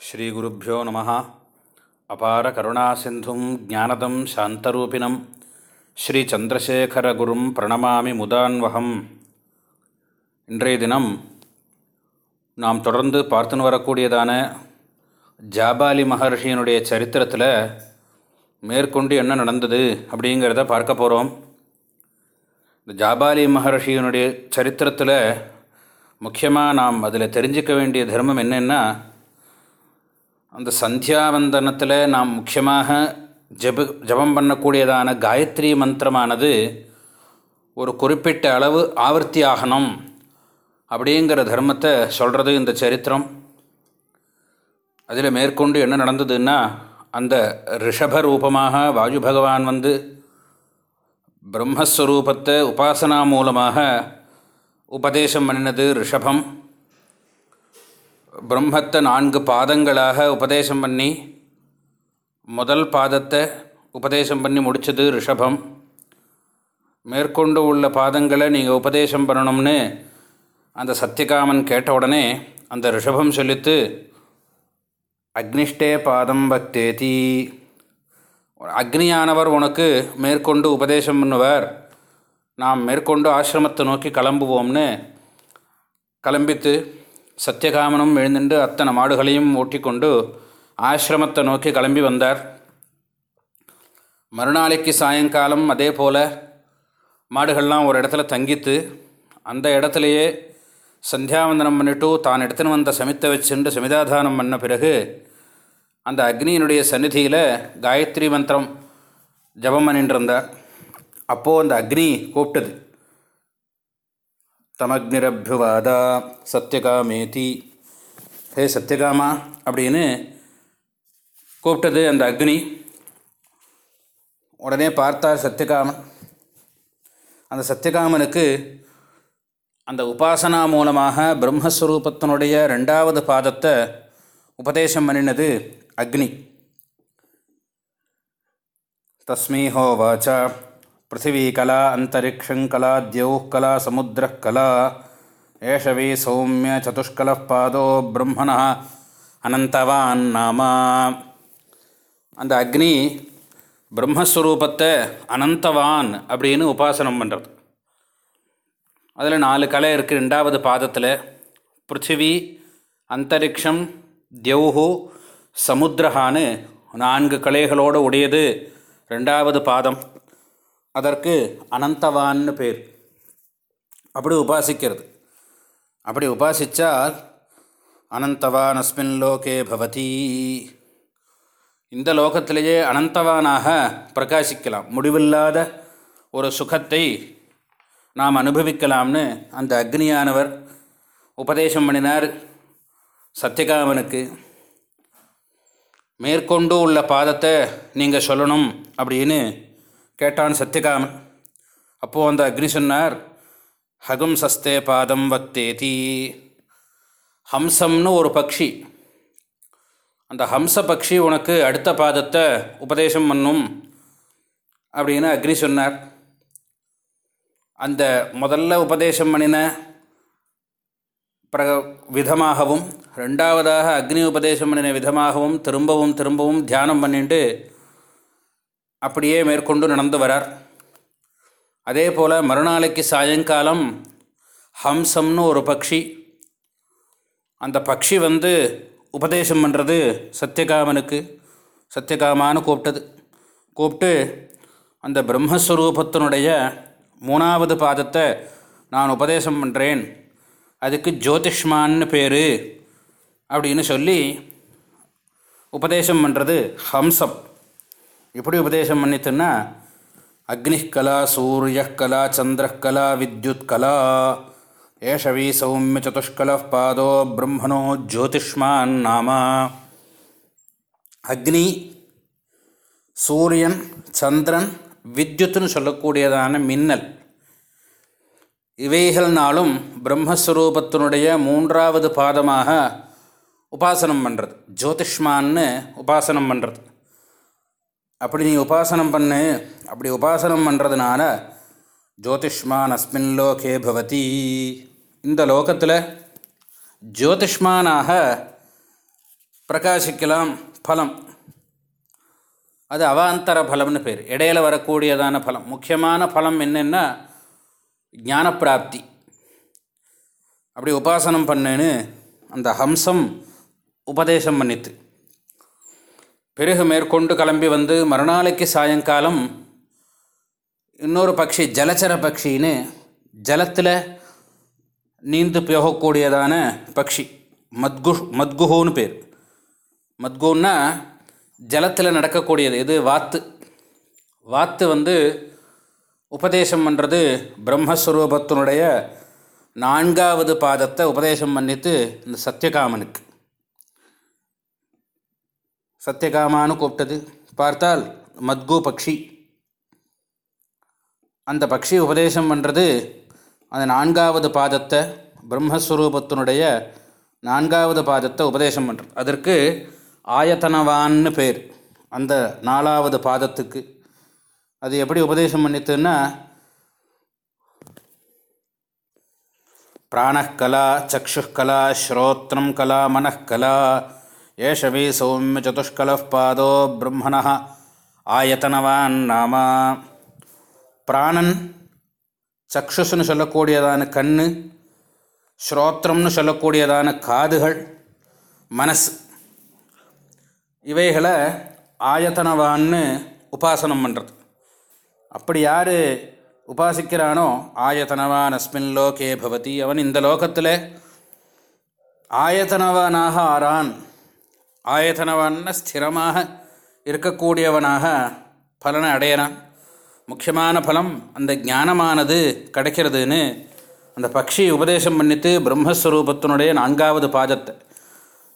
ஸ்ரீகுருப்போ நம அபார கருணாசிந்தும் ஜானதம் சாந்தரூபிணம். ஸ்ரீச்சந்திரசேகரகுரும் பிரணமாமி முதான்வகம். இன்றைய தினம் நாம் தொடர்ந்து பார்த்துன்னு வரக்கூடியதான ஜாபாலி மகர்ஷியினுடைய சரித்திரத்தில் மேற்கொண்டு என்ன நடந்தது அப்படிங்கிறத பார்க்க போகிறோம் இந்த ஜாபாலி மகர்ஷியினுடைய சரித்திரத்தில் முக்கியமாக நாம் அதில் தெரிஞ்சிக்க வேண்டிய தர்மம் என்னென்னா அந்த சந்தியாவந்தனத்தில் நாம் முக்கியமாக ஜப ஜபம் பண்ணக்கூடியதான காயத்ரி மந்திரமானது ஒரு குறிப்பிட்ட அளவு ஆவர்த்தி ஆகணும் அப்படிங்கிற தர்மத்தை சொல்கிறது இந்த சரித்திரம். அதில் மேற்கொண்டு என்ன நடந்ததுன்னா அந்த ரிஷப ரூபமாக வாயு பகவான் வந்து பிரம்மஸ்வரூபத்தை உபாசனா மூலமாக உபதேசம் பண்ணினது ரிஷபம். பிரம்மத்தை நான்கு பாதங்களாக உபதேசம் பண்ணி முதல் பாதத்தை உபதேசம் பண்ணி முடித்தது ரிஷபம். மேற்கொண்டு உள்ள பாதங்களை நீங்கள் உபதேசம் பண்ணணும்னு அந்த சத்தியகாமன் கேட்ட உடனே அந்த ரிஷபம் சொல்லித்து அக்னிஷ்டே பாதம் பக்தேதி. அக்னியானவர் உனக்கு மேற்கொண்டு உபதேசம் பண்ணுவார். நாம் மேற்கொண்டு ஆசிரமத்தை நோக்கி கிளம்புவோம்னு கிளம்பித்து சத்தியகாமனும் எழுந்துட்டு அத்தனை மாடுகளையும் ஓட்டிக்கொண்டு ஆசிரமத்தை நோக்கி கிளம்பி வந்தார். மறுநாளைக்கு சாயங்காலம் அதே போல் மாடுகள்லாம் ஒரு இடத்துல தங்கித்து அந்த இடத்துலையே சந்தியாவந்தனம் பண்ணிட்டு தான் எடுத்துன்னு வந்த சமித்தை வச்சுட்டு சமிதாதானம் பண்ண பிறகு அந்த அக்னியினுடைய சந்நிதியில் காயத்ரி மந்திரம் ஜபம் பண்ணிட்டு இருந்தார் அப்போது அந்த அக்னி கூப்பிட்டது. தமக்னிரபியுவாதா சத்தியகாமேதி ஹே சத்யகாமா அப்படின்னு கூப்பிட்டது அந்த அக்னி. உடனே பார்த்தார் சத்தியகாமன் அந்த சத்யகாமனுக்கு அந்த உபாசனா மூலமாக பிரம்மஸ்வரூபத்தினுடைய ரெண்டாவது பாதத்தை உபதேசம் பண்ணினது அக்னி. தஸ்மீஹோ வாச்சா. பிருத்திவீகலா அந்தரிஷங்கலா தியௌக்கலா சமுத்திரக்கலா ஏஷவி சௌமிய சதுஷ்கல பாதோ பிரம்மணா அனந்தவான் நாமா அந்த அக்னி பிரம்மஸ்வரூபத்தை அனந்தவான் அப்படின்னு உபாசனம் பண்ணுறது அதில் நாலு கலை இருக்குது ரெண்டாவது பாதத்தில் பிருத்திவி அந்தரிக்ஷம் தியௌஹு சமுத்திரஹான்னு நான்கு கலைகளோடு உடையது. ரெண்டாவது பாதம் அதற்கு அனந்தவான்னு பேர். அப்படி உபாசிக்கிறது. அப்படி உபாசித்தால் அனந்தவான் அஸ்மின் லோகே பவதி. இந்த லோகத்திலேயே அனந்தவானாக பிரகாசிக்கலாம். முடிவில்லாத ஒரு சுகத்தை நாம் அனுபவிக்கலாம்னு அந்த அக்னியானவர் உபதேசம் பண்ணினார் சத்தியகாமனுக்கு. மேற்கொண்டு உள்ள பாதத்தை நீங்கள் சொல்லணும் அப்படின்னு கேட்டான் சத்தியகாமன். அப்போது அந்த அக்னி சொன்னார் ஹகும் சஸ்தே பாதம் வக்தேதி ஹம்சம்னு ஒரு பக்ஷி. அந்த ஹம்ச பக்ஷி உனக்கு அடுத்த பாதத்தை உபதேசம் பண்ணும் அப்படின்னு அக்னி சொன்னார். அந்த முதல்ல உபதேசம் பண்ணின பிர விதமாகவும் ரெண்டாவதாக அக்னி உபதேசம் பண்ணின விதமாகவும் திரும்பவும் திரும்பவும் தியானம் பண்ணிட்டு அப்படியே மேற்கொண்டு நடந்து வரார். அதே போல் மறுநாளைக்கு சாயங்காலம் ஹம்சம்னு ஒரு பக்ஷி அந்த பக்ஷி வந்து உபதேசம் பண்ணுறது சத்தியகாமனுக்கு சத்தியகாமான்னு கூப்பிட்டது. கூப்பிட்டு அந்த பிரம்மஸ்வரூபத்தினுடைய மூணாவது பாதத்தை நான் உபதேசம் பண்ணுறேன் அதுக்கு ஜோதிஷ்மான்னு பேர் அப்படின்னு சொல்லி உபதேசம் பண்ணுறது ஹம்சம். எப்படி உபதேசம் பண்ணித்துன்னா அக்னி கலா சூரிய கலா சந்திர கலா வித்யுத் கலா ஏஷவி சௌமிய சதுஷ்கல பாதோ பிரம்மணோ ஜோதிஷ்மான் நாம. அக்னி சூரியன் சந்திரன் வித்யுத்துன்னு சொல்லக்கூடியதான மின்னல். இவைகள்னாலும் பிரம்மஸ்வரூபத்தினுடைய மூன்றாவது பாதமாக உபாசனம் பண்ணுறது ஜோதிஷ்மான்னு உபாசனம் பண்ணுறது அப்படி நீ உபாசனம் பண்ணு. அப்படி உபாசனம் பண்ணுறதுனால ஜோதிஷ்மான் அஸ்மின் லோகே பவதி. இந்த லோகத்தில் ஜோதிஷ்மானாக பிரகாசிக்கலாம் பலம். அது அவாந்தர பலம்னு பேர். இடையில வரக்கூடியதான பலம். முக்கியமான பலம் என்னென்னா ஞானப்பிராப்தி. அப்படி உபாசனம் பண்ணுன்னு அந்த ஹம்சம் உபதேசம் பண்ணித்து பிறகு மேற்கொண்டு கிளம்பி வந்து மறுநாளைக்கு சாயங்காலம் இன்னொரு பக்ஷி ஜலச்சர பக்ஷின்னு ஜலத்தில் நீந்து போகக்கூடியதான பக்ஷி. மத்கு மத்குஹோன்னு பேர். மத்குன்னா ஜலத்தில் நடக்கக்கூடியது. இது வாத்து. வாத்து வந்து உபதேசம் பண்ணுறது பிரம்மஸ்வரூபத்தினுடைய நான்காவது பாதத்தை உபதேசம் பண்ணித்து இந்த சத்தியகாமனுக்கு சத்தியகாமான்னு கூப்பிட்டது. பார்த்தால் மத்கு பக்ஷி. அந்த பக்ஷி உபதேசம் பண்ணுறது அந்த நான்காவது பாதத்தை பிரம்மஸ்வரூபத்தினுடைய நான்காவது பாதத்தை உபதேசம் பண்ணுறது அதற்கு ஆயத்தனவான்னு பேர். அந்த நாலாவது பாதத்துக்கு. அது எப்படி உபதேசம் பண்ணித்துன்னா பிராணக்கலா சக்ஷுக்கலா ஸ்ரோத்திரம் கலா மனக்கலா ஏஷவி சௌமிய சதுஷ்கல பாதோ பிரம்மண ஆயத்தனவான் நாம. பிராணன் சக்ஷுஸ்ன்னு சொல்லக்கூடியதான கண் ஸ்ரோத்திரம்னு சொல்லக்கூடியதான காதுகள் மனசு. இவைகளை ஆயத்தனவான்னு உபாசனம் பண்ணுறது அப்படி யார் உபாசிக்கிறானோ ஆயத்தனவான் அஸ்மின் லோகே பவதி அவன் இந்த லோகத்தில் ஆயத்தனவனாக ஆறான். ஆயத்தனவான ஸ்திரமாக இருக்கக்கூடியவனாக பலனை அடையிறான் முக்கியமான பலம் அந்த ஞானமானது கிடைக்கிறதுன்னு அந்த பக்ஷி உபதேசம் பண்ணித்து பிரம்மஸ்வரூபத்தினுடைய நான்காவது பாதத்தை.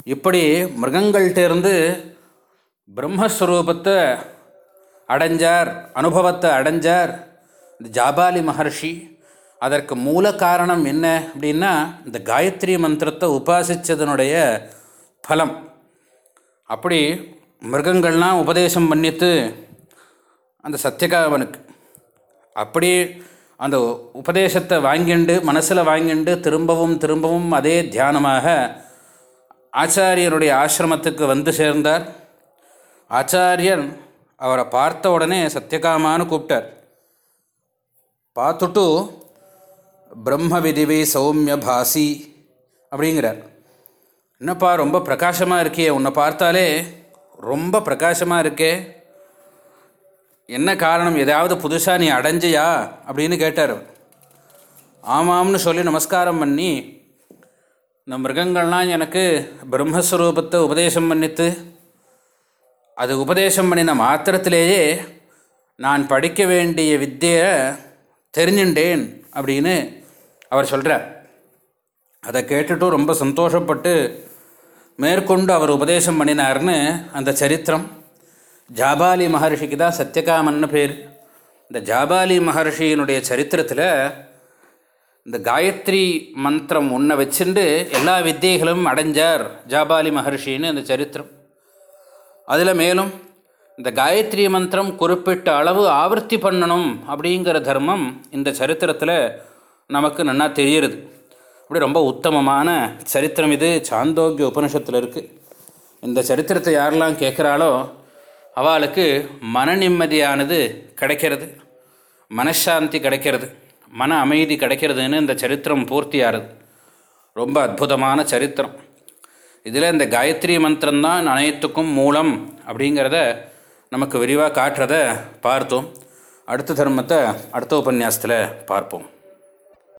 இப்படி மிருகங்கள்கிட்டேருந்து பிரம்மஸ்வரூபத்தை அடைஞ்சார் அனுபவத்தை அடைஞ்சார் இந்த ஜாபாலி மகர்ஷி. அதற்கு மூல காரணம் என்ன அப்படின்னா இந்த காயத்ரி மந்திரத்தை உபாசித்ததனுடைய பலம். அப்படி மிருகங்கள்லாம் உபதேசம் பண்ணித்து அந்த சத்தியகாவனுக்கு. அப்படி அந்த உபதேசத்தை வாங்கிண்டு மனசில் வாங்கிண்டு திரும்பவும் திரும்பவும் அதே தியானமாக ஆச்சாரியனுடைய ஆசிரமத்துக்கு வந்து சேர்ந்தார். ஆச்சாரியன் அவரை பார்த்த உடனே சத்தியகாமான்னு கூப்பிட்டார். பார்த்துட்டு பிரம்ம விதிவை சௌமிய பாசி அப்படிங்கிறார். என்னப்பா ரொம்ப பிரகாசமாக இருக்கே. உன்னை பார்த்தாலே ரொம்ப பிரகாசமாக இருக்கே. என்ன காரணம்? எதாவது புதுசாக நீ அடைஞ்சியா? அப்படின்னு கேட்டார். ஆமாம்னு சொல்லி நமஸ்காரம் பண்ணி இந்த மிருகங்கள்லாம் எனக்கு பிரம்மஸ்வரூபத்தை உபதேசம் பண்ணித்து அது உபதேசம் பண்ணின மாத்திரத்திலேயே நான் படிக்க வேண்டிய வித்தியை தெரிஞ்சுட்டேன் அப்படின்னு அவர் சொல்கிறார் அதை கேட்டுட்டும் ரொம்ப சந்தோஷப்பட்டு மேற்கொண்டு அவர் உபதேசம் பண்ணினார்னு அந்த சரித்திரம். ஜாபாலி மகர்ஷிக்கு தான் சத்யகாமன்னு பேர். இந்த ஜாபாலி மகர்ஷியினுடைய சரித்திரத்தில் இந்த காயத்ரி மந்திரம் ஒன்றை வச்சுண்டு எல்லா வித்தியைகளும் அடைஞ்சார் ஜாபாலி மகர்ஷின்னு அந்த சரித்திரம். அதில் மேலும் இந்த காயத்ரி மந்திரம் குறிப்பிட்ட அளவு ஆவர்த்தி பண்ணணும் அப்படிங்கிற தர்மம் இந்த சரித்திரத்தில் நமக்கு நன்னா தெரியுறது. அப்படி ரொம்ப உத்தமமான சரித்திரம் இது. சாந்தோக்கிய உபனிஷத்தில் இருக்குது இந்த சரித்திரத்தை யாரெல்லாம் கேட்குறாளோ அவளுக்கு மன நிம்மதியானது கிடைக்கிறது. மனசாந்தி கிடைக்கிறது. மன அமைதி கிடைக்கிறதுன்னு இந்த சரித்திரம் பூர்த்தியாகிறது ரொம்ப அற்புதமான சரித்திரம். இதில் இந்த காயத்ரி மந்திரம்தான் அனைத்துக்கும் மூலம் அப்படிங்கிறத நமக்கு விரிவாக காட்டுறத பார்த்தோம். அடுத்த தர்மத்தை அடுத்த உபன்யாசத்தில் பார்ப்போம்.